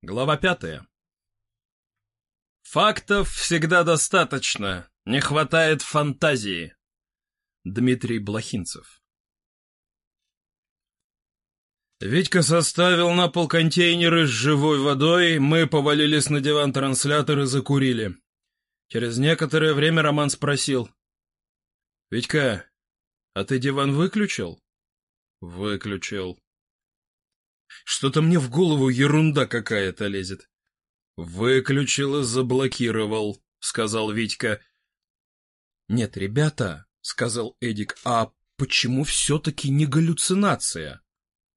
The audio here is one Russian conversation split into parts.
Глава пятая. Фактов всегда достаточно, не хватает фантазии. Дмитрий Блохинцев. Витька составил на пол контейнеры с живой водой, мы повалились на диван транслятор и закурили. Через некоторое время Роман спросил. — Витька, а ты диван выключил? — Выключил. Что-то мне в голову ерунда какая-то лезет. Выключил и заблокировал, сказал Витька. Нет, ребята, сказал Эдик, а почему все-таки не галлюцинация?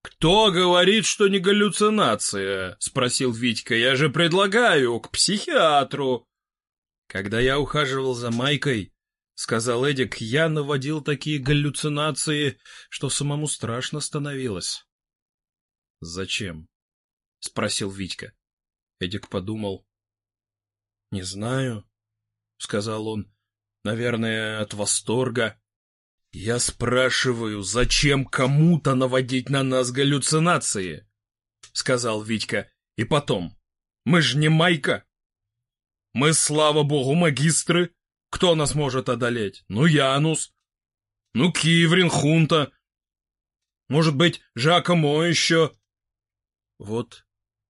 «Кто говорит, что не галлюцинация?» — спросил Витька. «Я же предлагаю к психиатру». «Когда я ухаживал за Майкой, — сказал Эдик, — я наводил такие галлюцинации, что самому страшно становилось. «Зачем?» — спросил Витька. Эдик подумал. «Не знаю», — сказал он. «Наверное, от восторга». «Я спрашиваю, зачем кому-то наводить на нас галлюцинации?» — сказал Витька. «И потом, мы ж не Майка. Мы, слава богу, магистры. Кто нас может одолеть? Ну, Янус. Ну, Киврин, Хунта. Может быть, Жакомо еще. Вот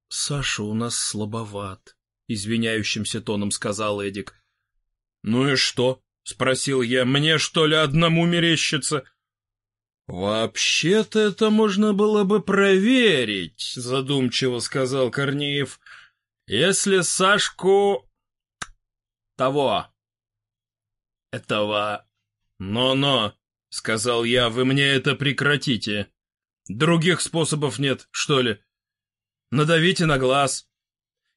Саша у нас слабоват, — извиняющимся тоном сказал Эдик. — Ну и что? — спросил я. — Мне, что ли, одному мерещится? — Вообще-то это можно было бы проверить, — задумчиво сказал Корнеев. — Если Сашку... того... этого... Но-но, — сказал я, — вы мне это прекратите. Других способов нет, что ли? — Надавите на глаз.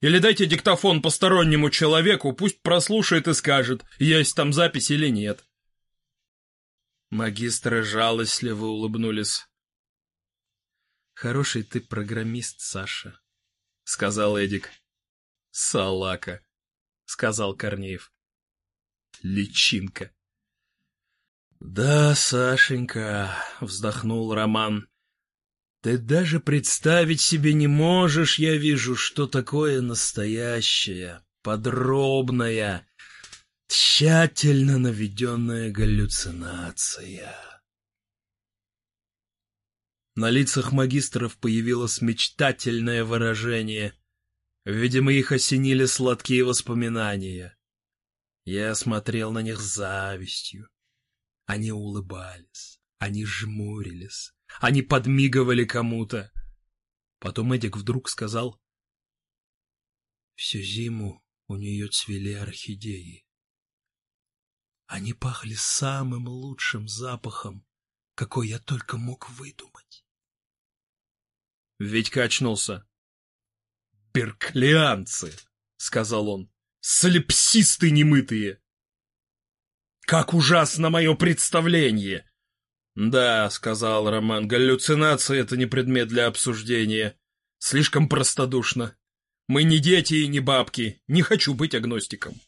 Или дайте диктофон постороннему человеку, пусть прослушает и скажет, есть там запись или нет. Магистры жалостливо улыбнулись. «Хороший ты программист, Саша», — сказал Эдик. «Салака», — сказал Корнеев. «Личинка». «Да, Сашенька», — вздохнул Роман, ты даже представить себе не можешь, я вижу, что такое настоящая, подробная, тщательно наведенная галлюцинация. На лицах магистров появилось мечтательное выражение. Видимо, их осенили сладкие воспоминания. Я смотрел на них с завистью. Они улыбались, они жмурились, они подмигивали кому-то. Потом Эдик вдруг сказал, «Всю зиму у нее цвели орхидеи. Они пахли самым лучшим запахом, какой я только мог выдумать». Ведь очнулся. «Берклианцы!» — сказал он. «Слепсисты немытые!» «Как ужасно мое представление!» «Да», — сказал Роман, — «галлюцинации — это не предмет для обсуждения. Слишком простодушно. Мы не дети и не бабки. Не хочу быть агностиком».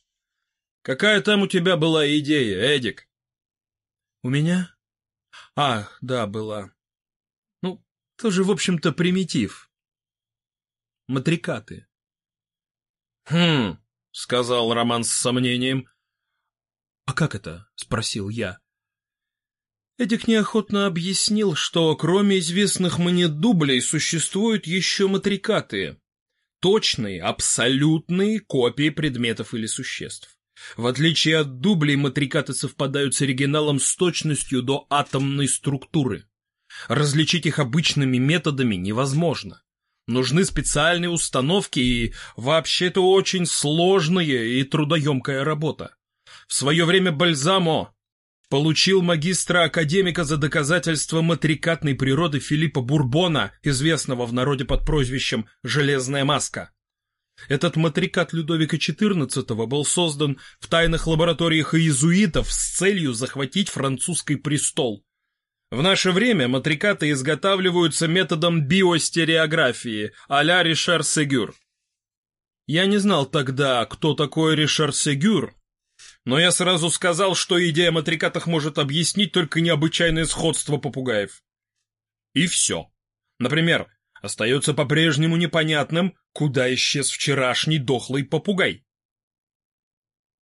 «Какая там у тебя была идея, Эдик?» «У меня? А, да, была. Ну, тоже, в общем-то, примитив. Матрикаты». «Хм», — сказал Роман с сомнением. «А как это?» — спросил я. Эдик неохотно объяснил, что кроме известных мне дублей существуют еще матрикаты. Точные, абсолютные копии предметов или существ. В отличие от дублей, матрикаты совпадают с оригиналом с точностью до атомной структуры. Различить их обычными методами невозможно. Нужны специальные установки и вообще это очень сложная и трудоемкая работа. В свое время Бальзамо Получил магистра-академика за доказательство матрикатной природы Филиппа Бурбона, известного в народе под прозвищем «Железная маска». Этот матрикат Людовика XIV был создан в тайных лабораториях иезуитов с целью захватить французский престол. В наше время матрикаты изготавливаются методом биостереографии а-ля Ришар Сегюр. Я не знал тогда, кто такой Ришар Сегюр, но я сразу сказал, что идея матрикатах может объяснить только необычайное сходство попугаев. И все. Например, Остается по-прежнему непонятным, куда исчез вчерашний дохлый попугай.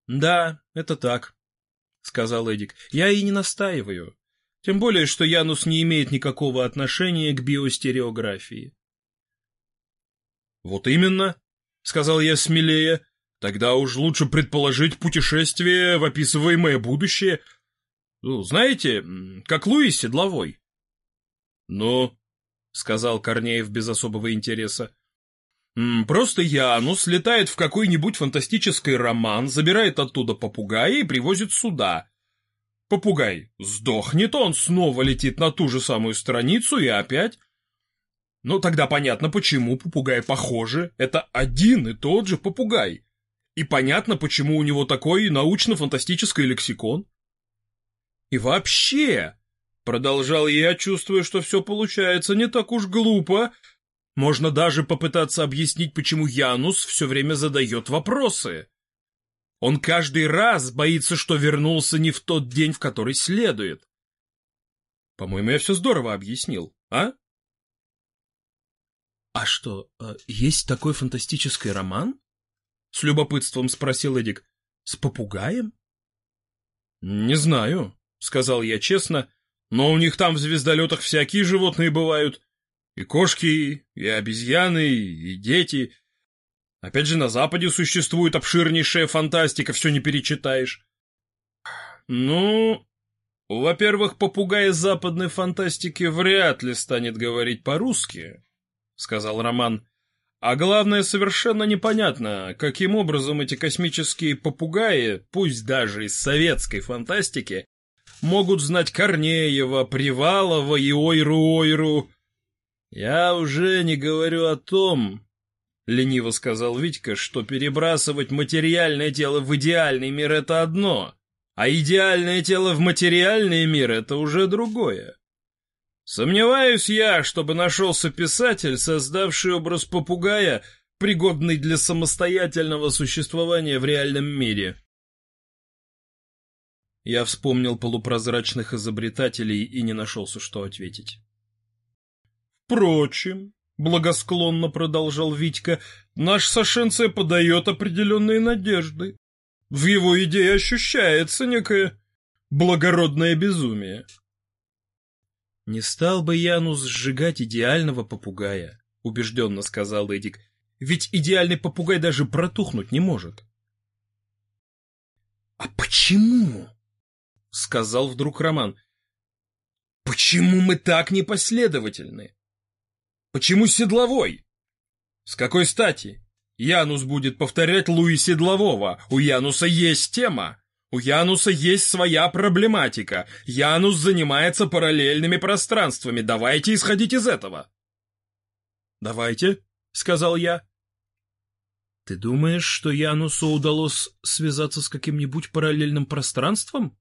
«Да, это так», — сказал Эдик. «Я и не настаиваю. Тем более, что Янус не имеет никакого отношения к биостереографии». «Вот именно», — сказал я смелее. «Тогда уж лучше предположить путешествие в описываемое будущее. Ну, знаете, как Луи Седловой». «Ну», — сказал Корнеев без особого интереса, Просто Янус летает в какой-нибудь фантастический роман, забирает оттуда попугая и привозит сюда. Попугай сдохнет, он снова летит на ту же самую страницу и опять... Ну, тогда понятно, почему попугаи похожи. Это один и тот же попугай. И понятно, почему у него такой научно-фантастический лексикон. И вообще, продолжал я, чувствуя, что все получается не так уж глупо, можно даже попытаться объяснить, почему Янус все время задает вопросы. Он каждый раз боится, что вернулся не в тот день, в который следует. По-моему, я все здорово объяснил, а? — А что, э, есть такой фантастический роман? — с любопытством спросил Эдик. — С попугаем? — Не знаю, — сказал я честно, — но у них там в звездолетах всякие животные бывают. И кошки, и обезьяны, и дети. Опять же, на Западе существует обширнейшая фантастика, все не перечитаешь. Ну, во-первых, попугай из западной фантастики вряд ли станет говорить по-русски, сказал Роман. А главное, совершенно непонятно, каким образом эти космические попугаи, пусть даже из советской фантастики, могут знать Корнеева, Привалова и Ойру-Ойру, «Я уже не говорю о том, — лениво сказал Витька, — что перебрасывать материальное тело в идеальный мир — это одно, а идеальное тело в материальный мир — это уже другое. Сомневаюсь я, чтобы нашелся писатель, создавший образ попугая, пригодный для самостоятельного существования в реальном мире». Я вспомнил полупрозрачных изобретателей и не нашелся, что ответить. Впрочем, благосклонно продолжал Витька, наш Сашенция подает определенные надежды. В его идее ощущается некое благородное безумие. «Не стал бы Янус сжигать идеального попугая», — убежденно сказал Эдик. «Ведь идеальный попугай даже протухнуть не может». «А почему?» — сказал вдруг Роман. «Почему мы так непоследовательны? Почему Седловой? С какой стати? Янус будет повторять Луи Седлового. У Януса есть тема. У Януса есть своя проблематика. Янус занимается параллельными пространствами. Давайте исходить из этого. Давайте, сказал я. Ты думаешь, что Янусу удалось связаться с каким-нибудь параллельным пространством?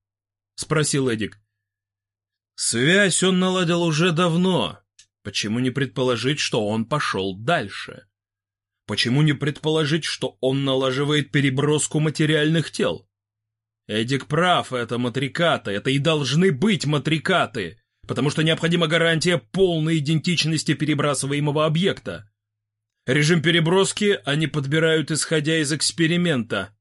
Спросил Эдик. Связь он наладил уже давно, Почему не предположить, что он пошел дальше? Почему не предположить, что он налаживает переброску материальных тел? Эдик прав, это матрикаты, это и должны быть матрикаты, потому что необходима гарантия полной идентичности перебрасываемого объекта. Режим переброски они подбирают, исходя из эксперимента.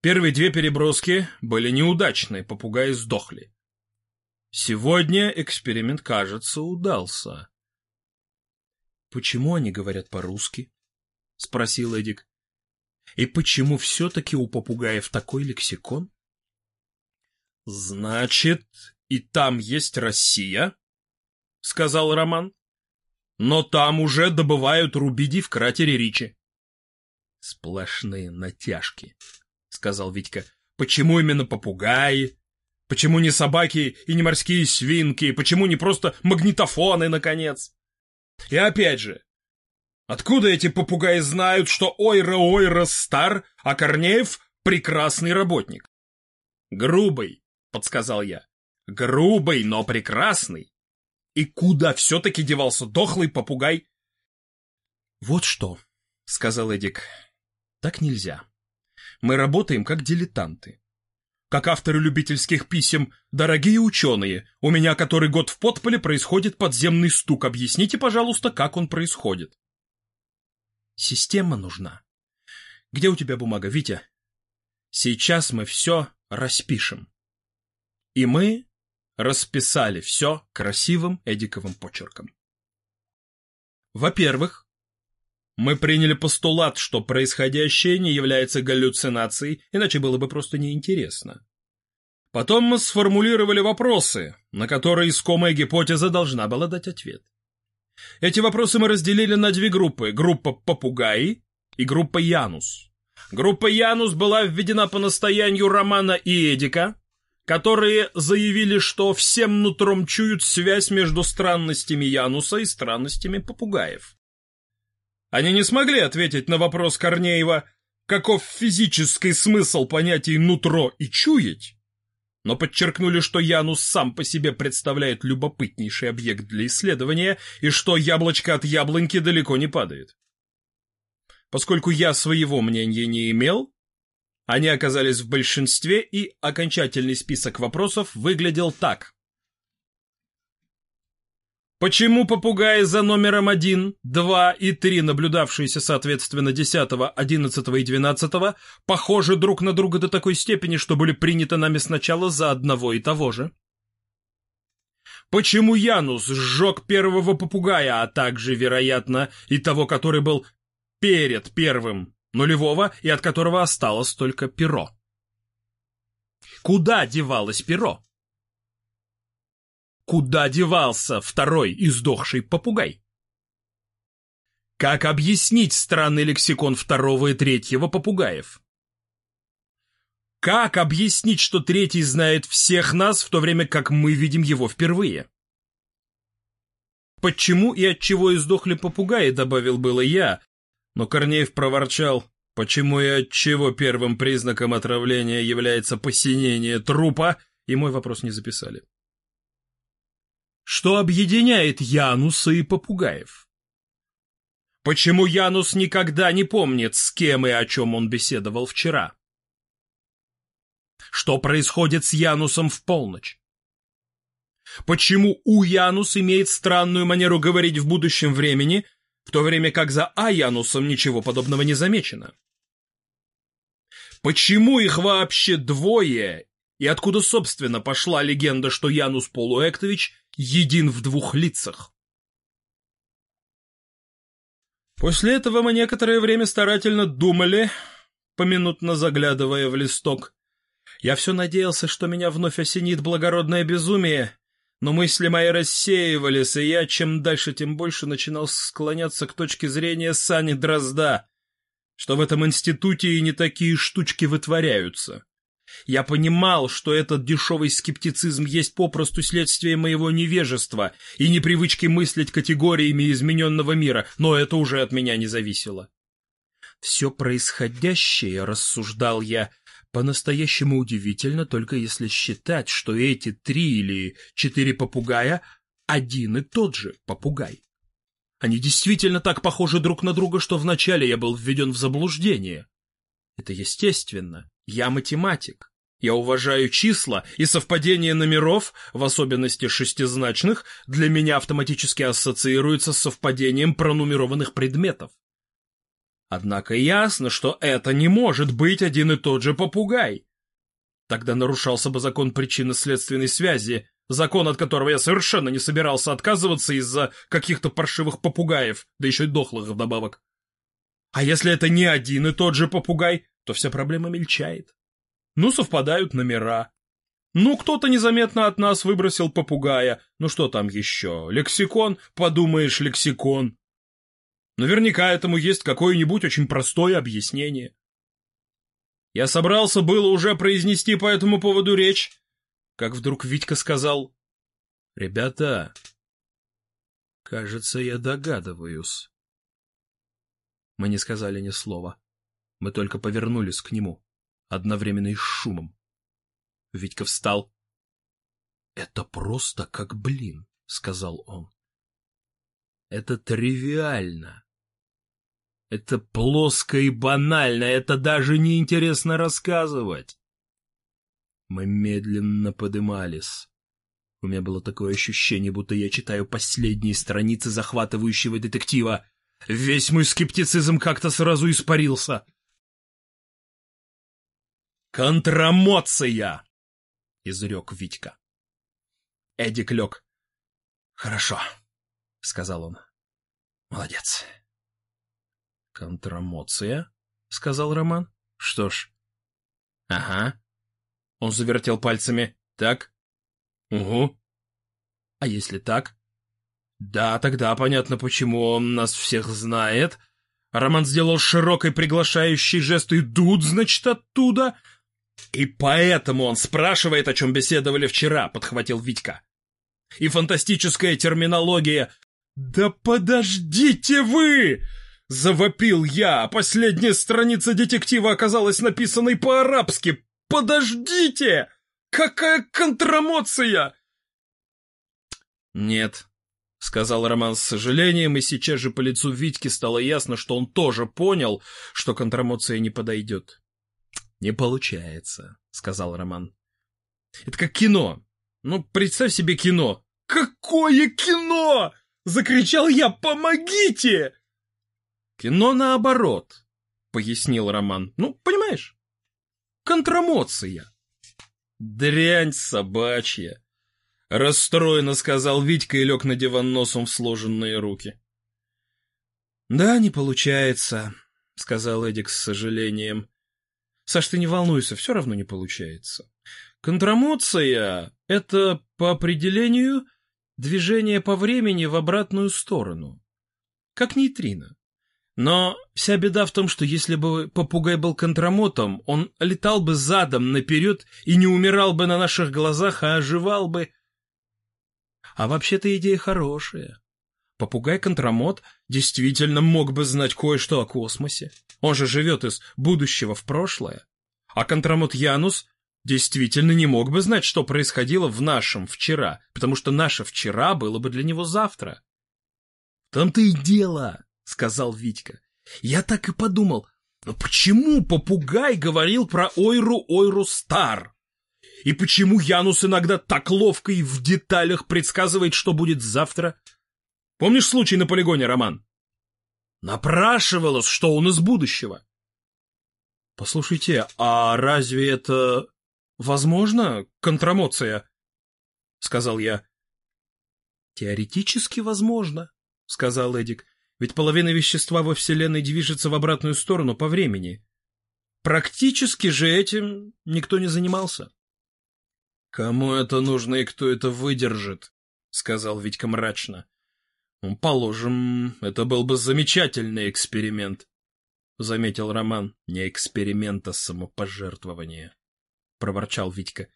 Первые две переброски были неудачны, попугаи сдохли. Сегодня эксперимент, кажется, удался. «Почему они говорят по-русски?» — спросил Эдик. «И почему все-таки у попугаев такой лексикон?» «Значит, и там есть Россия?» — сказал Роман. «Но там уже добывают рубиди в кратере Ричи». «Сплошные натяжки», — сказал Витька. «Почему именно попугаи? Почему не собаки и не морские свинки? Почему не просто магнитофоны, наконец? И опять же, откуда эти попугаи знают, что Ойра-Ойра стар, а Корнеев — прекрасный работник? Грубый, подсказал я. Грубый, но прекрасный. И куда все-таки девался дохлый попугай? Вот что, сказал Эдик, так нельзя. Мы работаем как дилетанты. как авторы любительских писем. Дорогие ученые, у меня который год в подполе происходит подземный стук. Объясните, пожалуйста, как он происходит. Система нужна. Где у тебя бумага, Витя? Сейчас мы все распишем. И мы расписали все красивым эдиковым почерком. Во-первых, мы приняли постулат, что происходящее не является галлюцинацией, иначе было бы просто неинтересно. Потом мы сформулировали вопросы, на которые искомая гипотеза должна была дать ответ. Эти вопросы мы разделили на две группы. Группа «Попугаи» и группа «Янус». Группа «Янус» была введена по настоянию Романа и Эдика, которые заявили, что всем нутром чуют связь между странностями Януса и странностями попугаев. Они не смогли ответить на вопрос Корнеева, каков физический смысл понятий «нутро» и «чуять», но подчеркнули, что Янус сам по себе представляет любопытнейший объект для исследования и что яблочко от яблоньки далеко не падает. Поскольку я своего мнения не имел, они оказались в большинстве, и окончательный список вопросов выглядел так. Почему попугаи за номером 1, 2 и 3, наблюдавшиеся соответственно 10, 11 и 12, похожи друг на друга до такой степени, что были приняты нами сначала за одного и того же? Почему Янус сжег первого попугая, а также, вероятно, и того, который был перед первым, нулевого, и от которого осталось только перо? Куда девалось перо? Куда девался второй издохший попугай? Как объяснить странный лексикон второго и третьего попугаев? Как объяснить, что третий знает всех нас, в то время как мы видим его впервые? Почему и от чего издохли попугаи, добавил было я, но Корнеев проворчал, почему и от чего первым признаком отравления является посинение трупа, и мой вопрос не записали что объединяет Януса и попугаев. Почему Янус никогда не помнит, с кем и о чем он беседовал вчера? Что происходит с Янусом в полночь? Почему У Янус имеет странную манеру говорить в будущем времени, в то время как за А Янусом ничего подобного не замечено? Почему их вообще двое, и откуда, собственно, пошла легенда, что Янус Полуэктович един в двух лицах. После этого мы некоторое время старательно думали, поминутно заглядывая в листок. Я все надеялся, что меня вновь осенит благородное безумие, но мысли мои рассеивались, и я чем дальше, тем больше начинал склоняться к точке зрения Сани Дрозда, что в этом институте и не такие штучки вытворяются. Я понимал, что этот дешевый скептицизм есть попросту следствие моего невежества и непривычки мыслить категориями измененного мира, но это уже от меня не зависело. Все происходящее, рассуждал я, по-настоящему удивительно, только если считать, что эти три или четыре попугая один и тот же попугай. Они действительно так похожи друг на друга, что вначале я был введен в заблуждение. Это естественно. Я математик. Я уважаю числа, и совпадение номеров, в особенности шестизначных, для меня автоматически ассоциируется с совпадением пронумерованных предметов. Однако ясно, что это не может быть один и тот же попугай. Тогда нарушался бы закон причинно-следственной связи, закон, от которого я совершенно не собирался отказываться из-за каких-то паршивых попугаев, да еще и дохлых вдобавок. А если это не один и тот же попугай, то вся проблема мельчает. Ну, совпадают номера. Ну, кто-то незаметно от нас выбросил попугая. Ну, что там еще? Лексикон? Подумаешь, лексикон. Наверняка этому есть какое-нибудь очень простое объяснение. Я собрался было уже произнести по этому поводу речь, как вдруг Витька сказал, «Ребята, кажется, я догадываюсь». Мы не сказали ни слова. Мы только повернулись к нему, одновременно и с шумом. Витька встал. — Это просто как блин, — сказал он. — Это тривиально. Это плоско и банально, это даже неинтересно рассказывать. Мы медленно подымались. У меня было такое ощущение, будто я читаю последние страницы захватывающего детектива. Весь мой скептицизм как-то сразу испарился. «Контрамоция!» — изрек Витька. Эдик лег. «Хорошо», — сказал он. «Молодец». «Контрамоция?» — сказал Роман. «Что ж». «Ага». Он завертел пальцами. «Так?» «Угу». «А если так?» «Да, тогда понятно, почему он нас всех знает». Роман сделал широкий приглашающий жест «Идут, значит, оттуда?» «И поэтому он спрашивает, о чем беседовали вчера», — подхватил Витька. «И фантастическая терминология...» «Да подождите вы!» — завопил я. Последняя страница детектива оказалась написанной по-арабски. «Подождите! Какая контрамоция!» «Нет», — сказал Роман с сожалением, и сейчас же по лицу Витьки стало ясно, что он тоже понял, что контрамоция не подойдет. «Не получается», — сказал Роман. «Это как кино. Ну, представь себе кино». «Какое кино?» — закричал я. «Помогите!» «Кино наоборот», — пояснил Роман. «Ну, понимаешь? Контрамоция». «Дрянь собачья», — расстроенно сказал Витька и лег на диван носом в сложенные руки. «Да, не получается», — сказал Эдик с сожалением. Саш, ты не волнуйся, все равно не получается. Контрамоция — это, по определению, движение по времени в обратную сторону. Как нейтрино. Но вся беда в том, что если бы попугай был контрамотом, он летал бы задом наперед и не умирал бы на наших глазах, а оживал бы. А вообще-то идея хорошая. Попугай-контрамот действительно мог бы знать кое-что о космосе. Он же живет из будущего в прошлое. А контрамот Янус действительно не мог бы знать, что происходило в нашем вчера, потому что наше вчера было бы для него завтра. — Там-то и дело, — сказал Витька. — Я так и подумал, но почему попугай говорил про Ойру-Ойру Стар? И почему Янус иногда так ловко и в деталях предсказывает, что будет завтра? — Помнишь случай на полигоне, Роман? Напрашивалось, что он из будущего. Послушайте, а разве это возможно, контрамоция? Сказал я. Теоретически возможно, сказал Эдик. Ведь половина вещества во Вселенной движется в обратную сторону по времени. Практически же этим никто не занимался. Кому это нужно и кто это выдержит? Сказал Витька мрачно. Ну, «Положим, это был бы замечательный эксперимент», — заметил Роман. «Не эксперимент, а самопожертвование», — проворчал Витька.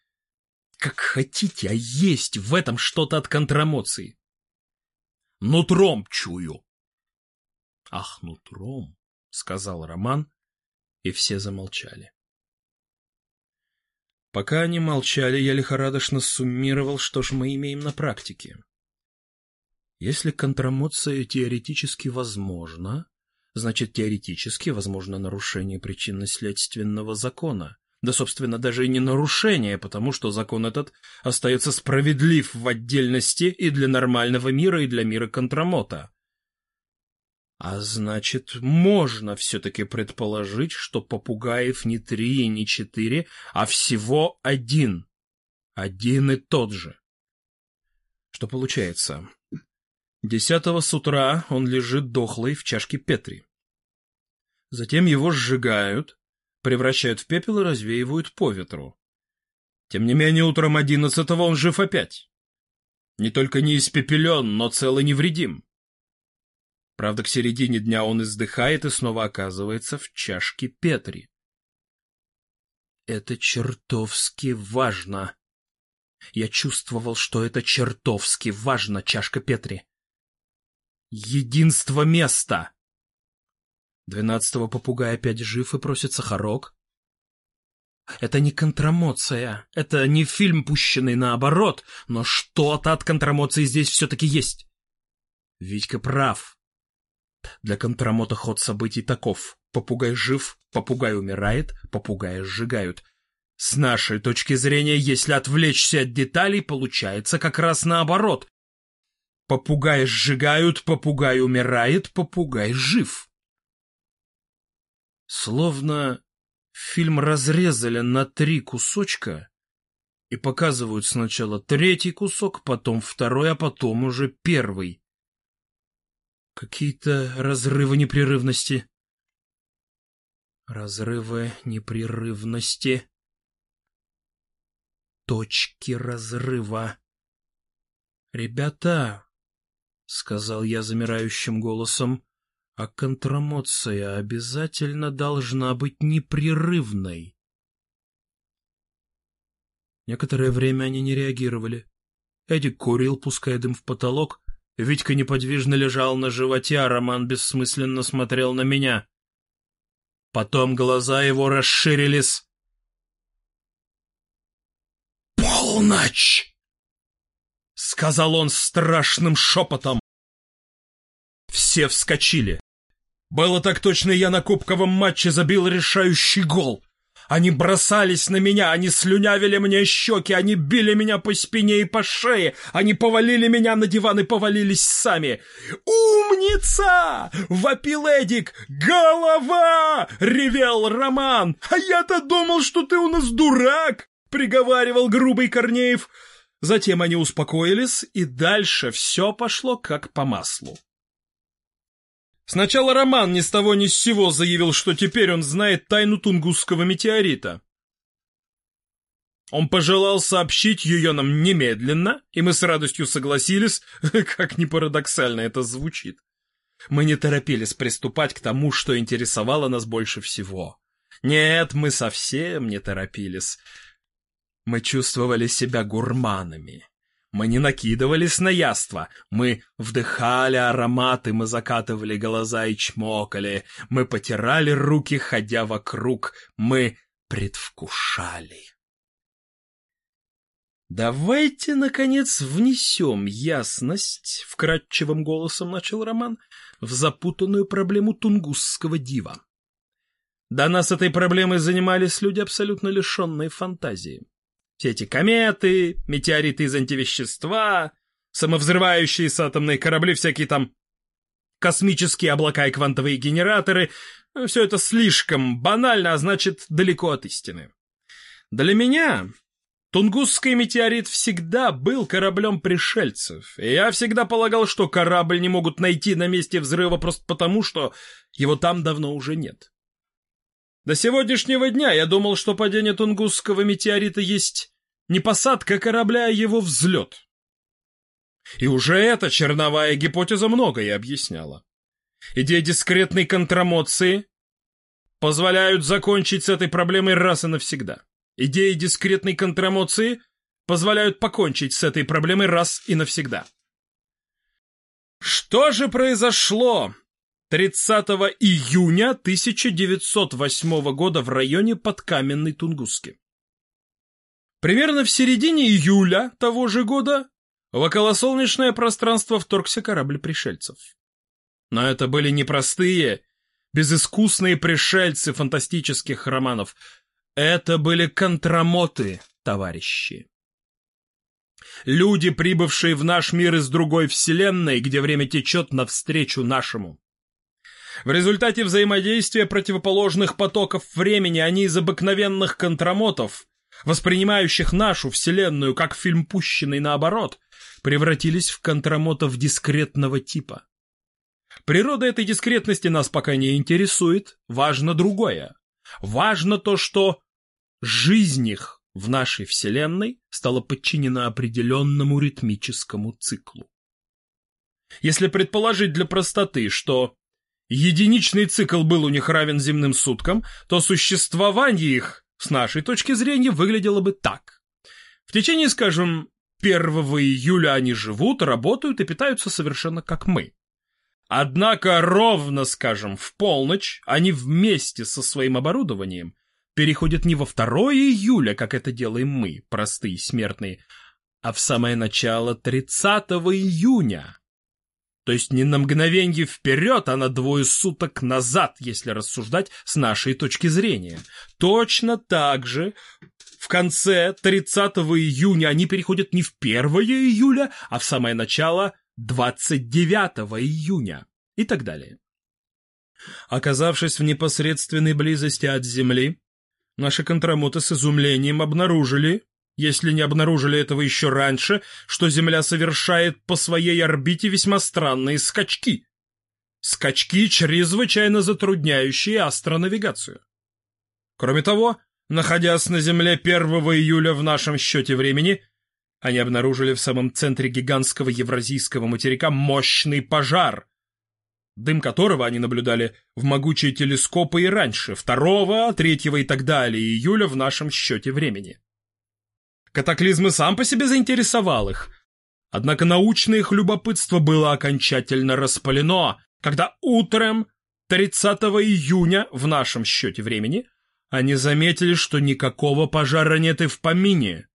«Как хотите, а есть в этом что-то от контрамоции». «Нутром чую». «Ах, нутром», — сказал Роман, и все замолчали. Пока они молчали, я лихорадочно суммировал, что ж мы имеем на практике. Если контрамоция теоретически возможна, значит теоретически возможно нарушение причинно-следственного закона. Да, собственно, даже и не нарушение, потому что закон этот остается справедлив в отдельности и для нормального мира, и для мира контрамота. А значит, можно все-таки предположить, что попугаев не три и не четыре, а всего один. Один и тот же. Что получается? Десятого с утра он лежит дохлый в чашке Петри. Затем его сжигают, превращают в пепел и развеивают по ветру. Тем не менее, утром одиннадцатого он жив опять. Не только не испепелен, но цел и невредим. Правда, к середине дня он издыхает и снова оказывается в чашке Петри. Это чертовски важно. Я чувствовал, что это чертовски важно, чашка Петри. Единство места! Двенадцатого попугая опять жив и просит сахарок. Это не контрамоция, это не фильм, пущенный наоборот, но что-то от контрамоции здесь все-таки есть. Витька прав. Для контрамота ход событий таков. Попугай жив, попугай умирает, попугая сжигают. С нашей точки зрения, если отвлечься от деталей, получается как раз наоборот. Попугай сжигают, попугай умирает, попугай жив. Словно фильм разрезали на три кусочка и показывают сначала третий кусок, потом второй, а потом уже первый. Какие-то разрывы непрерывности. Разрывы непрерывности точки разрыва. «Ребята», — сказал я замирающим голосом, — «а контрамоция обязательно должна быть непрерывной». Некоторое время они не реагировали. Эдик курил, пуская дым в потолок. Витька неподвижно лежал на животе, а Роман бессмысленно смотрел на меня. Потом глаза его расширились, «Полночь!» — сказал он страшным шепотом. Все вскочили. Было так точно, я на кубковом матче забил решающий гол. Они бросались на меня, они слюнявили мне щеки, они били меня по спине и по шее, они повалили меня на диван и повалились сами. «Умница!» — вопил Эдик. «Голова!» — ревел Роман. «А я-то думал, что ты у нас дурак!» приговаривал грубый Корнеев. Затем они успокоились, и дальше все пошло как по маслу. Сначала Роман ни с того ни с сего заявил, что теперь он знает тайну Тунгусского метеорита. Он пожелал сообщить ее нам немедленно, и мы с радостью согласились, как ни парадоксально это звучит. Мы не торопились приступать к тому, что интересовало нас больше всего. Нет, мы совсем не торопились. Мы чувствовали себя гурманами. Мы не накидывались на яство, мы вдыхали ароматы, мы закатывали глаза и чмокали, мы потирали руки, ходя вокруг, мы предвкушали. «Давайте, наконец, внесем ясность», — вкрадчивым голосом начал Роман, — «в запутанную проблему тунгусского дива. До нас этой проблемой занимались люди, абсолютно лишенные фантазии. Все эти кометы, метеориты из антивещества, самовзрывающиеся атомные корабли, всякие там космические облака и квантовые генераторы — все это слишком банально, а значит, далеко от истины. Для меня Тунгусский метеорит всегда был кораблем пришельцев, и я всегда полагал, что корабль не могут найти на месте взрыва просто потому, что его там давно уже нет. До сегодняшнего дня я думал, что падение Тунгусского метеорита есть не посадка корабля, а его взлет. И уже эта черновая гипотеза многое объясняла. Идея дискретной контрамоции позволяют закончить с этой проблемой раз и навсегда. Идеи дискретной контрамоции позволяют покончить с этой проблемой раз и навсегда. Что же произошло 30 июня 1908 года в районе Подкаменной Тунгуски? Примерно в середине июля того же года в околосолнечное пространство вторгся корабль пришельцев. Но это были непростые, безыскусные пришельцы фантастических романов. Это были контрамоты, товарищи. Люди, прибывшие в наш мир из другой вселенной, где время течет навстречу нашему. В результате взаимодействия противоположных потоков времени они из обыкновенных контрамотов воспринимающих нашу Вселенную как фильм, пущенный наоборот, превратились в контрамотов дискретного типа. Природа этой дискретности нас пока не интересует, важно другое. Важно то, что жизнь их в нашей Вселенной стала подчинена определенному ритмическому циклу. Если предположить для простоты, что единичный цикл был у них равен земным суткам, то существование их с нашей точки зрения выглядело бы так. В течение, скажем, 1 июля они живут, работают и питаются совершенно как мы. Однако ровно, скажем, в полночь они вместе со своим оборудованием переходят не во 2 июля, как это делаем мы, простые смертные, а в самое начало 30 июня. То есть не на мгновенье вперед, а на двое суток назад, если рассуждать с нашей точки зрения. Точно так же в конце 30 июня они переходят не в 1 июля, а в самое начало 29 июня и так далее. Оказавшись в непосредственной близости от Земли, наши контрамоты с изумлением обнаружили, если не обнаружили этого еще раньше, что Земля совершает по своей орбите весьма странные скачки. Скачки, чрезвычайно затрудняющие астронавигацию. Кроме того, находясь на Земле 1 июля в нашем счете времени, они обнаружили в самом центре гигантского евразийского материка мощный пожар, дым которого они наблюдали в могучие телескопы и раньше, 2, 3 и так далее июля в нашем счете времени. Катаклизм и сам по себе заинтересовал их. Однако научное их любопытство было окончательно распалено, когда утром 30 июня в нашем счете времени они заметили, что никакого пожара нет и в помине,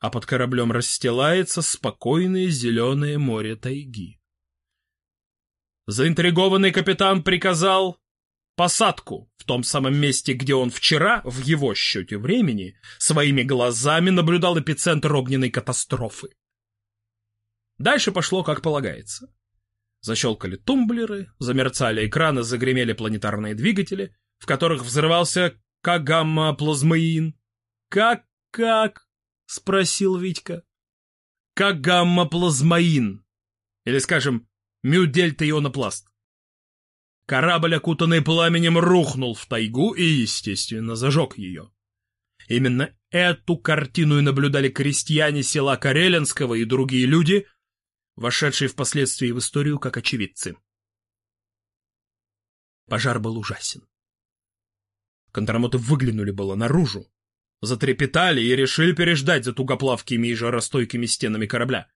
а под кораблем расстилается спокойное зеленое море тайги. Заинтригованный капитан приказал посадку в том самом месте, где он вчера, в его счете времени, своими глазами наблюдал эпицентр огненной катастрофы. Дальше пошло как полагается. Защелкали тумблеры, замерцали экраны, загремели планетарные двигатели, в которых взрывался кагамма-плазмаин. «Как-как?» — спросил Витька. «Кагамма-плазмаин». Или, скажем, мю-дельта-ионопласт. Корабль, окутанный пламенем, рухнул в тайгу и, естественно, зажег ее. Именно эту картину и наблюдали крестьяне села Карелинского и другие люди, вошедшие впоследствии в историю как очевидцы. Пожар был ужасен. Контрамоты выглянули было наружу, затрепетали и решили переждать за тугоплавкими и жаростойкими стенами корабля.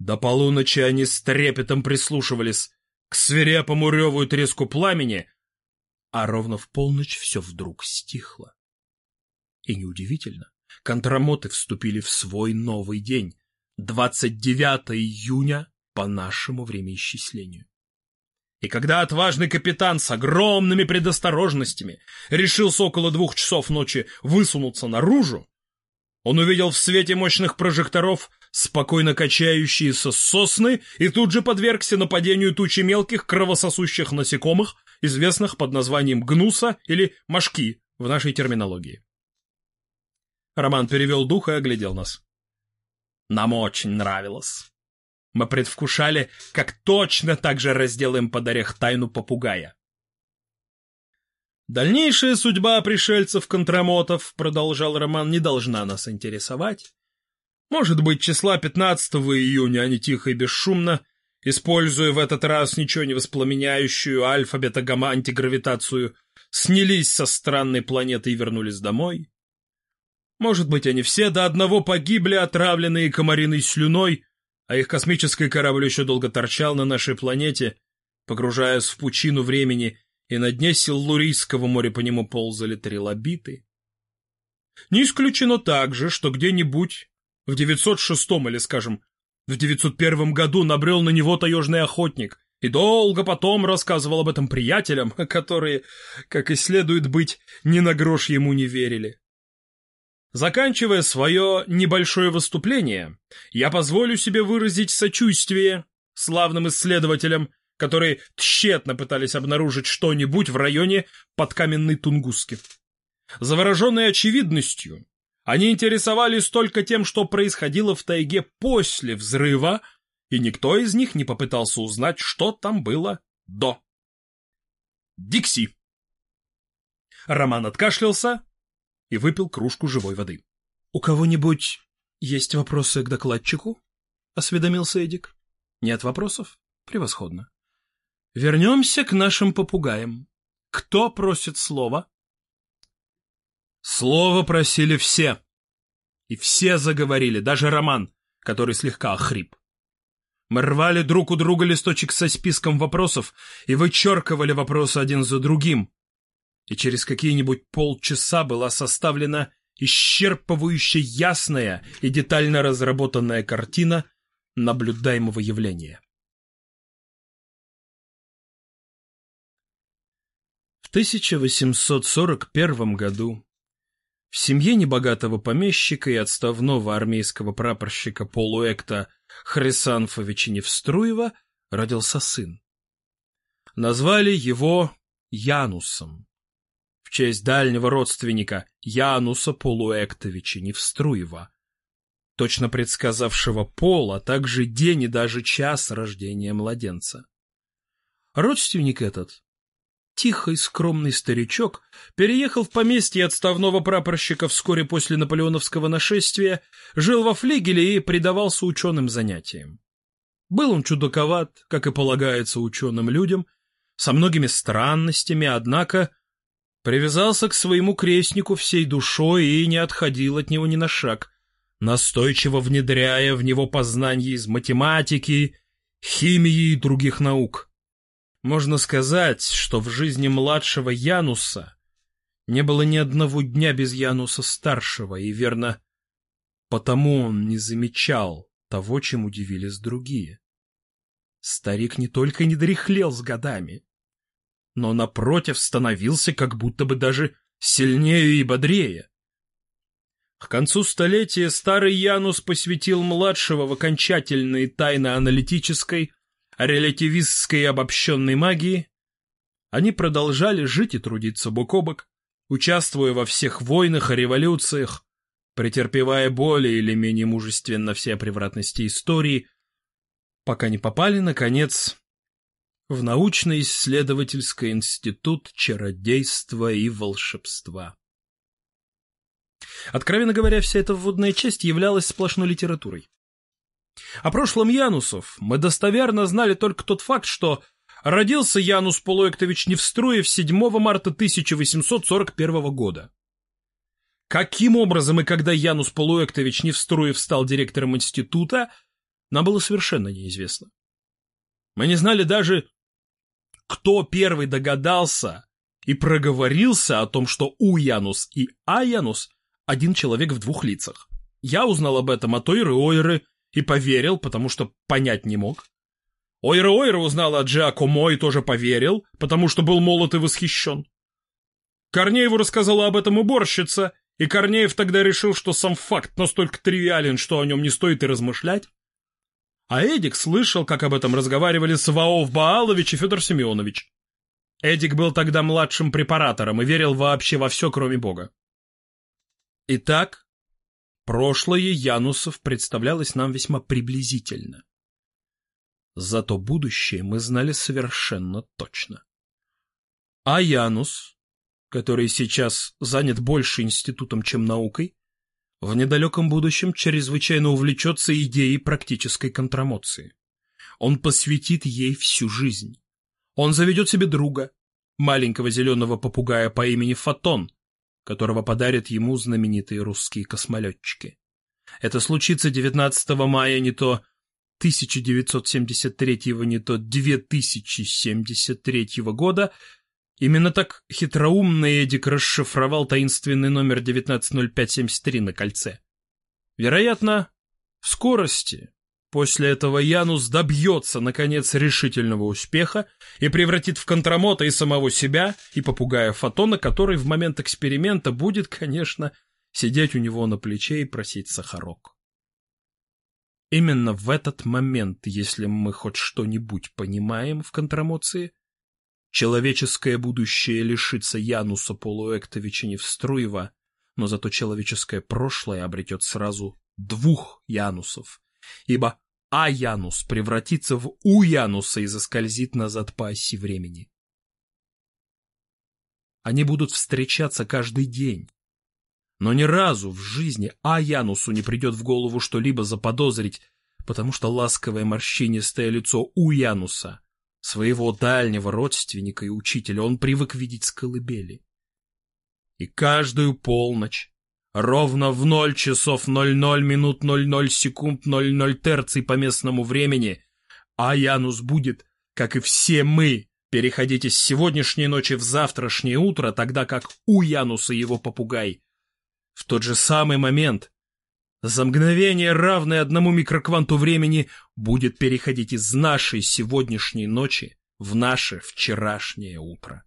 До полуночи они с трепетом прислушивались к свирепому реву и треску пламени, а ровно в полночь все вдруг стихло. И неудивительно, контрамоты вступили в свой новый день, 29 июня по нашему времяисчислению. И когда отважный капитан с огромными предосторожностями решился около двух часов ночи высунуться наружу, он увидел в свете мощных прожекторов спокойно качающиеся сосны и тут же подвергся нападению тучи мелких кровососущих насекомых, известных под названием гнуса или мошки в нашей терминологии. Роман перевел дух и оглядел нас. Нам очень нравилось. Мы предвкушали, как точно так же разделаем под орех тайну попугая. Дальнейшая судьба пришельцев-контрамотов, продолжал Роман, не должна нас интересовать. Может быть, числа 15 июня они тихо и бесшумно, используя в этот раз ничего не воспламеняющую альфа-бета-гамма-антигравитацию, снялись со странной планеты и вернулись домой. Может быть, они все до одного погибли, отравленные комариной слюной, а их космический корабль еще долго торчал на нашей планете, погружаясь в пучину времени, и на дне Силлурийского моря по нему ползали трилобиты. Не исключено также, что где-нибудь в 906 или, скажем, в 901 году набрел на него таежный охотник и долго потом рассказывал об этом приятелям, которые, как и следует быть, ни на грош ему не верили. Заканчивая свое небольшое выступление, я позволю себе выразить сочувствие славным исследователям, которые тщетно пытались обнаружить что-нибудь в районе подкаменной Тунгуски. Завороженные очевидностью, они интересовались только тем, что происходило в тайге после взрыва, и никто из них не попытался узнать, что там было до. Дикси. Роман откашлялся и выпил кружку живой воды. — У кого-нибудь есть вопросы к докладчику? — осведомился Эдик. — Нет вопросов? Превосходно. Вернемся к нашим попугаям. Кто просит слова? Слово просили все. И все заговорили, даже Роман, который слегка охрип. Мы рвали друг у друга листочек со списком вопросов и вычеркивали вопросы один за другим. И через какие-нибудь полчаса была составлена исчерпывающе ясная и детально разработанная картина наблюдаемого явления. В 1841 году в семье небогатого помещика и отставного армейского прапорщика полуэкта Хрисанфовича Невструева родился сын. Назвали его Янусом в честь дальнего родственника Януса Полуэктовича Невструева, точно предсказавшего пол, а также день и даже час рождения младенца. Родственник этот, тихий скромный старичок, переехал в поместье отставного прапорщика вскоре после наполеоновского нашествия, жил во флигеле и предавался ученым занятиям. Был он чудаковат, как и полагается ученым людям, со многими странностями, однако Привязался к своему крестнику всей душой и не отходил от него ни на шаг, настойчиво внедряя в него познания из математики, химии и других наук. Можно сказать, что в жизни младшего Януса не было ни одного дня без Януса старшего, и верно, потому он не замечал того, чем удивились другие. Старик не только не дряхлел с годами, но напротив становился как будто бы даже сильнее и бодрее. К концу столетия старый Янус посвятил младшего в окончательные тайны аналитической, релятивистской обобщенной магии. Они продолжали жить и трудиться бок о бок, участвуя во всех войнах и революциях, претерпевая более или менее мужественно все превратности истории, пока не попали, наконец, в научно-исследовательский институт чародейства и волшебства. Откровенно говоря, вся эта вводная часть являлась сплошной литературой. О прошлом Янусов мы достоверно знали только тот факт, что родился Янус Полуэктович Невструев 7 марта 1841 года. Каким образом и когда Янус Полуэктович Невструев стал директором института, нам было совершенно неизвестно. Мы не знали даже, кто первый догадался и проговорился о том, что У Янус и А Янус один человек в двух лицах. Я узнал об этом от Ойры Ойры и поверил, потому что понять не мог. Ойра Ойра узнала от Джиакомо и тоже поверил, потому что был молод и восхищен. Корнееву рассказала об этом уборщица, и Корнеев тогда решил, что сам факт настолько тривиален, что о нем не стоит и размышлять. А Эдик слышал, как об этом разговаривали Саваоф Баалович и Федор Семенович. Эдик был тогда младшим препаратором и верил вообще во все, кроме Бога. Итак, прошлое Янусов представлялось нам весьма приблизительно. Зато будущее мы знали совершенно точно. А Янус, который сейчас занят больше институтом, чем наукой, в недалеком будущем чрезвычайно увлечется идеей практической контрамоции. Он посвятит ей всю жизнь. Он заведет себе друга, маленького зеленого попугая по имени Фотон, которого подарят ему знаменитые русские космолетчики. Это случится 19 мая не то 1973, не то 2073 года, Именно так хитроумный Эдик расшифровал таинственный номер 190573 на кольце. Вероятно, в скорости после этого Янус добьется, наконец, решительного успеха и превратит в контрамота и самого себя, и попугая Фотона, который в момент эксперимента будет, конечно, сидеть у него на плече и просить сахарок. Именно в этот момент, если мы хоть что-нибудь понимаем в контрамоции, Человеческое будущее лишится Януса Полуэктовича Невструева, но зато человеческое прошлое обретет сразу двух Янусов, ибо А-Янус превратится в У-Януса и заскользит назад по оси времени. Они будут встречаться каждый день. Но ни разу в жизни А-Янусу не придет в голову что-либо заподозрить, потому что ласковое морщинистое лицо У-Януса Своего дальнего родственника и учителя он привык видеть с колыбели. И каждую полночь, ровно в ноль часов ноль ноль минут ноль ноль секунд ноль ноль терций по местному времени, а Янус будет, как и все мы, переходить из сегодняшней ночи в завтрашнее утро, тогда как у Януса его попугай. В тот же самый момент за мгновение, равное одному микрокванту времени, будет переходить из нашей сегодняшней ночи в наше вчерашнее утро.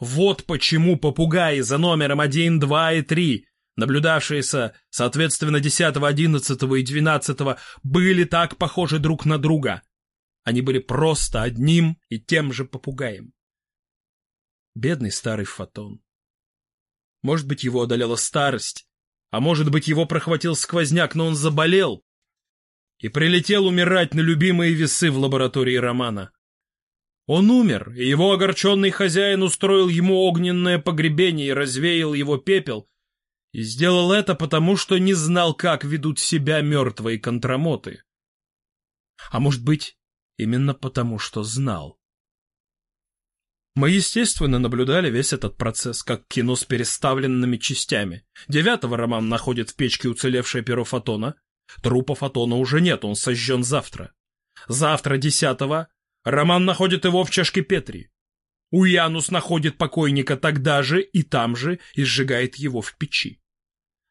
Вот почему попугаи за номером 1, 2 и 3, наблюдавшиеся, соответственно, 10, 11 и 12, были так похожи друг на друга. Они были просто одним и тем же попугаем. Бедный старый Фотон. Может быть, его одолела старость, а может быть, его прохватил сквозняк, но он заболел и прилетел умирать на любимые весы в лаборатории Романа. Он умер, и его огорченный хозяин устроил ему огненное погребение и развеял его пепел, и сделал это потому, что не знал, как ведут себя мертвые контрамоты. А может быть, именно потому, что знал. Мы, естественно, наблюдали весь этот процесс, как кино с переставленными частями. Девятого Роман находит в печке уцелевшее перо фотона. Трупа фотона уже нет, он сожжен завтра. Завтра, десятого, Роман находит его в чашке Петри. Уянус находит покойника тогда же и там же и сжигает его в печи.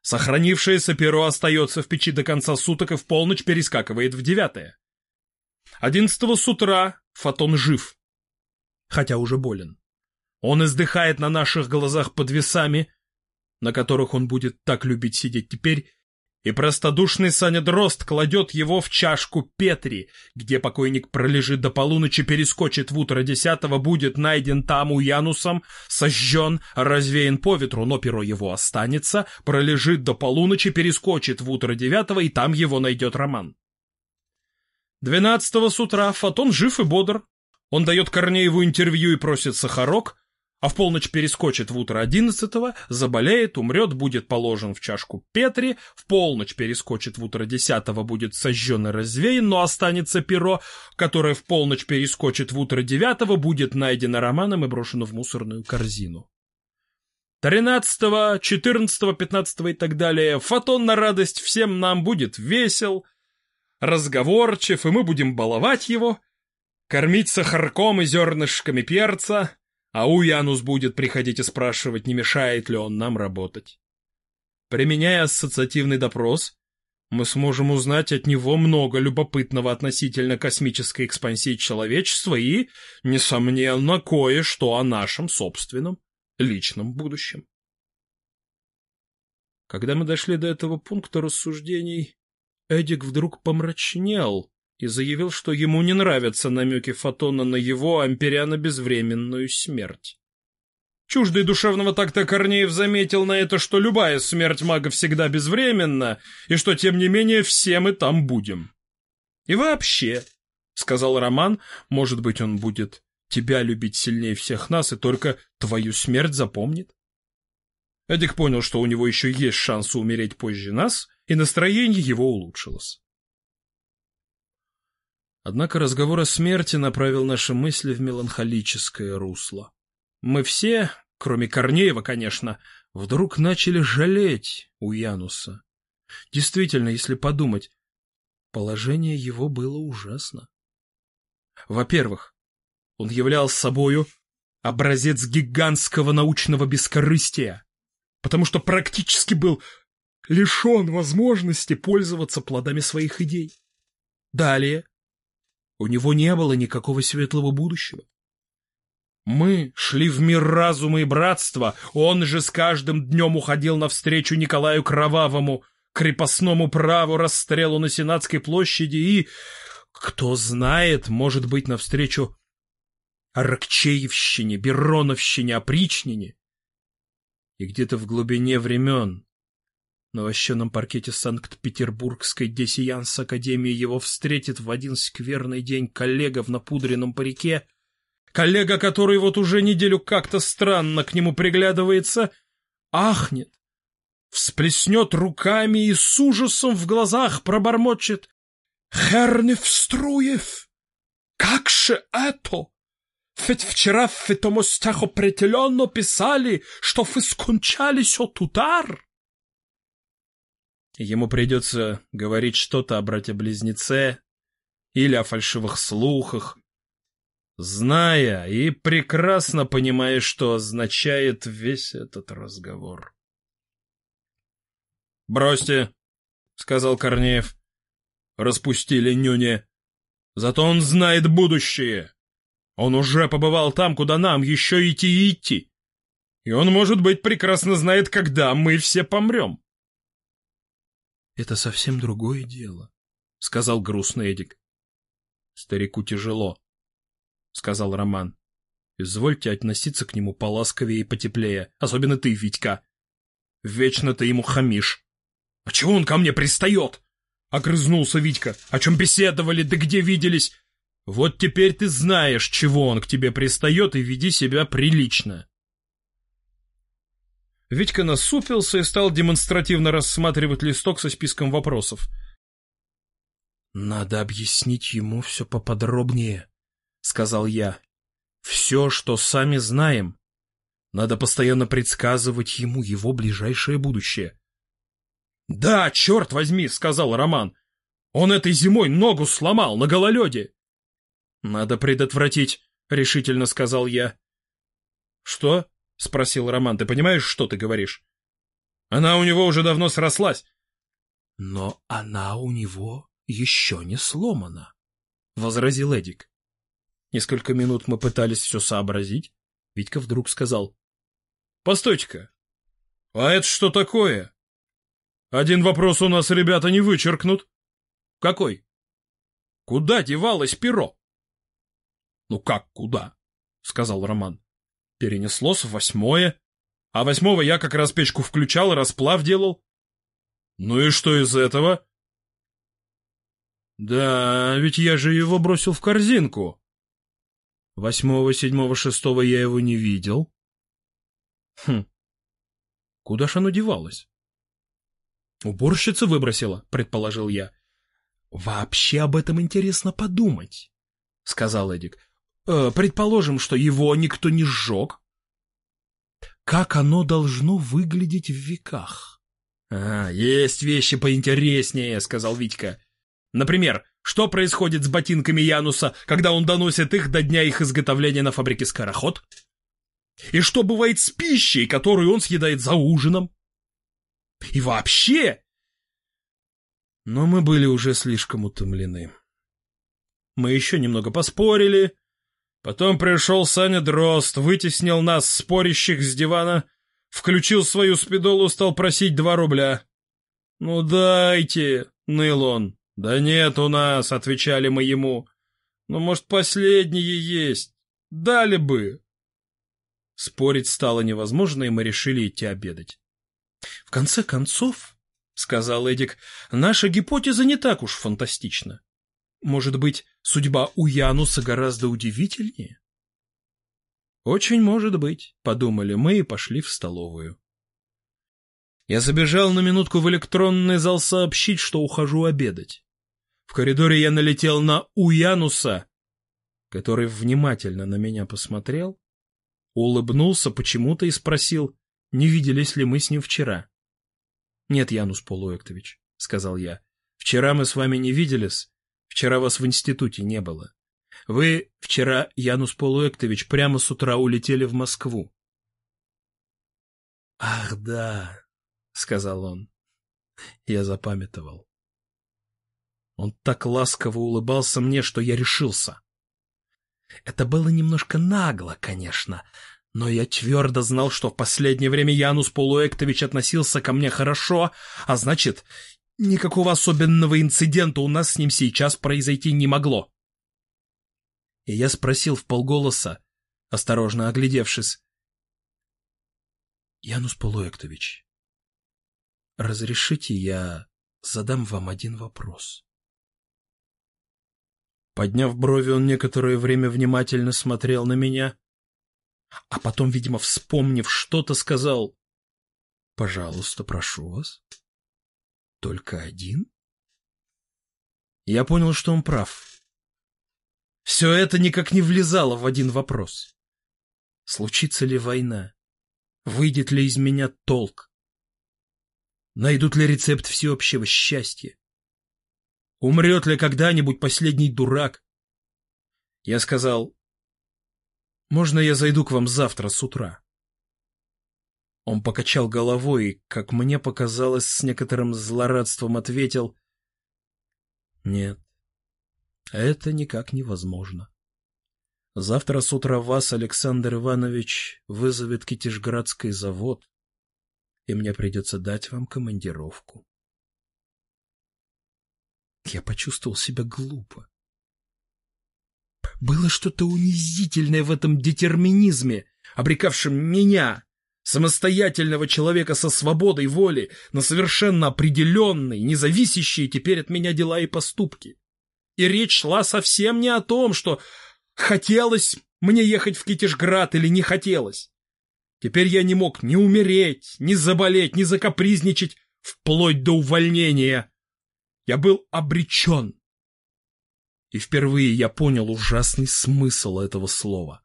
Сохранившееся перо остается в печи до конца суток и в полночь перескакивает в девятое. Одиннадцатого с утра Фотон жив хотя уже болен. Он издыхает на наших глазах под весами, на которых он будет так любить сидеть теперь, и простодушный Саня Дрозд кладет его в чашку Петри, где покойник пролежит до полуночи, перескочит в утро десятого, будет найден там у Янусом, сожжен, развеян по ветру, но перо его останется, пролежит до полуночи, перескочит в утро девятого, и там его найдет Роман. Двенадцатого с утра Фотон жив и бодр, он дает Корнееву интервью и просит сахарок, а в полночь перескочит в утро одиннадцатого, заболеет, умрет, будет положен в чашку Петри, в полночь перескочит в утро десятого, будет сожжен и развеян, но останется перо, которое в полночь перескочит в утро девятого, будет найдено романом и брошено в мусорную корзину. Тринадцатого, четырнадцатого, пятнадцатого и так далее фотон на радость всем нам будет весел, разговорчив, и мы будем баловать его — кормить сахарком и зернышками перца, а Уянус будет приходить и спрашивать, не мешает ли он нам работать. Применяя ассоциативный допрос, мы сможем узнать от него много любопытного относительно космической экспансии человечества и, несомненно, кое-что о нашем собственном личном будущем. Когда мы дошли до этого пункта рассуждений, Эдик вдруг помрачнел и заявил, что ему не нравятся намеки Фотона на его ампериано-безвременную смерть. Чуждый душевного такта Корнеев заметил на это, что любая смерть мага всегда безвременна, и что, тем не менее, все мы там будем. «И вообще», — сказал Роман, — «может быть, он будет тебя любить сильнее всех нас и только твою смерть запомнит?» Эдик понял, что у него еще есть шанс умереть позже нас, и настроение его улучшилось. Однако разговор о смерти направил наши мысли в меланхолическое русло. Мы все, кроме Корнеева, конечно, вдруг начали жалеть у Януса. Действительно, если подумать, положение его было ужасно. Во-первых, он являл собою образец гигантского научного бескорыстия, потому что практически был лишен возможности пользоваться плодами своих идей. Далее, у него не было никакого светлого будущего. Мы шли в мир разума и братства, он же с каждым днем уходил навстречу Николаю Кровавому, крепостному праву расстрелу на Сенатской площади и, кто знает, может быть, навстречу Аракчеевщине, Бероновщине, Опричнине. И где-то в глубине времен на вощеном паркете Санкт-Петербургской Десиянс Академии его встретит в один скверный день коллега в напудренном парике, коллега, который вот уже неделю как-то странно к нему приглядывается, ахнет, всплеснет руками и с ужасом в глазах пробормочет «Херневструев! Как же это? Ведь вчера в этом определенно писали, что вы скончались от удар!» Ему придется говорить что-то о брате-близнеце или о фальшивых слухах, зная и прекрасно понимая, что означает весь этот разговор. «Бросьте», — сказал Корнеев. «Распустили нюни. Зато он знает будущее. Он уже побывал там, куда нам еще идти и идти. И он, может быть, прекрасно знает, когда мы все помрем. «Это совсем другое дело», — сказал грустный Эдик. «Старику тяжело», — сказал Роман. «Извольте относиться к нему поласковее и потеплее, особенно ты, Витька. Вечно ты ему хамишь». «А чего он ко мне пристает?» — огрызнулся Витька. «О чем беседовали, да где виделись?» «Вот теперь ты знаешь, чего он к тебе пристает, и веди себя прилично». Витька насупился и стал демонстративно рассматривать листок со списком вопросов. «Надо объяснить ему все поподробнее», — сказал я. «Все, что сами знаем. Надо постоянно предсказывать ему его ближайшее будущее». «Да, черт возьми», — сказал Роман. «Он этой зимой ногу сломал на гололеде». «Надо предотвратить», — решительно сказал я. «Что?» — спросил Роман. — Ты понимаешь, что ты говоришь? Она у него уже давно срослась. — Но она у него еще не сломана, — возразил Эдик. Несколько минут мы пытались все сообразить. Витька вдруг сказал. — Постойте-ка, а это что такое? Один вопрос у нас ребята не вычеркнут. — Какой? — Куда девалось перо? — Ну как куда? — сказал Роман. Перенеслось в восьмое. А восьмого я как раз печку включал расплав делал. Ну и что из этого? Да, ведь я же его бросил в корзинку. Восьмого, седьмого, шестого я его не видел. Хм. Куда ж оно девалось? Уборщица выбросила, предположил я. Вообще об этом интересно подумать, сказал Эдик. Э, предположим, что его никто не сжег. Как оно должно выглядеть в веках? — А, есть вещи поинтереснее, — сказал Витька. — Например, что происходит с ботинками Януса, когда он доносит их до дня их изготовления на фабрике «Скороход»? И что бывает с пищей, которую он съедает за ужином? И вообще... Но мы были уже слишком утомлены. Мы еще немного поспорили, Потом пришел Саня Дрозд, вытеснил нас, спорящих, с дивана, включил свою спидолу, стал просить два рубля. «Ну дайте», — ныл он. «Да нет у нас», — отвечали мы ему. «Ну, может, последние есть? Дали бы». Спорить стало невозможно, и мы решили идти обедать. «В конце концов», — сказал Эдик, — «наша гипотеза не так уж фантастична. Может быть, судьба у Януса гораздо удивительнее? Очень может быть, подумали мы и пошли в столовую. Я забежал на минутку в электронный зал сообщить, что ухожу обедать. В коридоре я налетел на Уянуса, который внимательно на меня посмотрел, улыбнулся почему-то и спросил, не виделись ли мы с ним вчера. — Нет, Янус Полуэктович, — сказал я, — вчера мы с вами не виделись, Вчера вас в институте не было. Вы вчера, Янус Полуэктович, прямо с утра улетели в Москву. — Ах, да, — сказал он. Я запамятовал. Он так ласково улыбался мне, что я решился. Это было немножко нагло, конечно, но я твердо знал, что в последнее время Янус Полуэктович относился ко мне хорошо, а значит, Никакого особенного инцидента у нас с ним сейчас произойти не могло. И я спросил в полголоса, осторожно оглядевшись. — Янус Полуэктович, разрешите я задам вам один вопрос? Подняв брови, он некоторое время внимательно смотрел на меня, а потом, видимо, вспомнив что-то, сказал, — Пожалуйста, прошу вас. — только один? Я понял, что он прав. Все это никак не влезало в один вопрос. Случится ли война? Выйдет ли из меня толк? Найдут ли рецепт всеобщего счастья? Умрет ли когда-нибудь последний дурак? Я сказал, можно я зайду к вам завтра с утра? Он покачал головой и, как мне показалось, с некоторым злорадством ответил «Нет, это никак невозможно. Завтра с утра вас, Александр Иванович, вызовет Китежградский завод, и мне придется дать вам командировку. Я почувствовал себя глупо. Было что-то унизительное в этом детерминизме, обрекавшем меня, самостоятельного человека со свободой воли, на совершенно определенные, независящие теперь от меня дела и поступки. И речь шла совсем не о том, что хотелось мне ехать в Китежград или не хотелось. Теперь я не мог ни умереть, ни заболеть, ни закапризничать, вплоть до увольнения. Я был обречен. И впервые я понял ужасный смысл этого слова.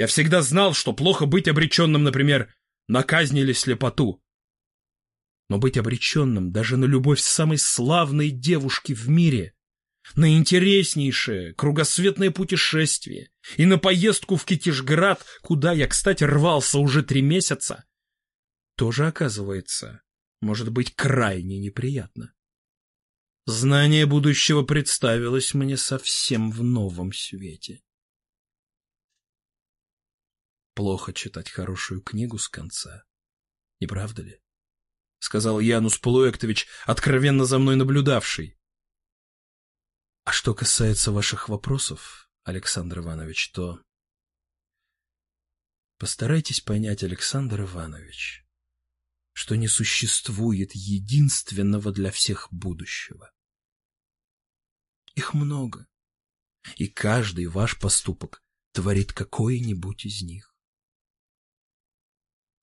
Я всегда знал, что плохо быть обреченным, например, на казнь или слепоту. Но быть обреченным даже на любовь самой славной девушки в мире, на интереснейшее кругосветное путешествие и на поездку в Китежград, куда я, кстати, рвался уже три месяца, тоже, оказывается, может быть крайне неприятно. Знание будущего представилось мне совсем в новом свете. Плохо читать хорошую книгу с конца. Не правда ли? — сказал Янус Полуэктович, откровенно за мной наблюдавший. — А что касается ваших вопросов, Александр Иванович, то... Постарайтесь понять, Александр Иванович, что не существует единственного для всех будущего. Их много, и каждый ваш поступок творит какое-нибудь из них.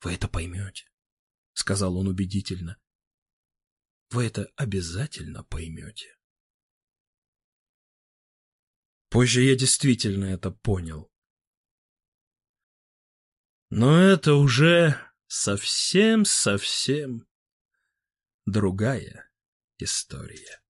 Вы это поймете, — сказал он убедительно. Вы это обязательно поймете. Позже я действительно это понял. Но это уже совсем-совсем другая история.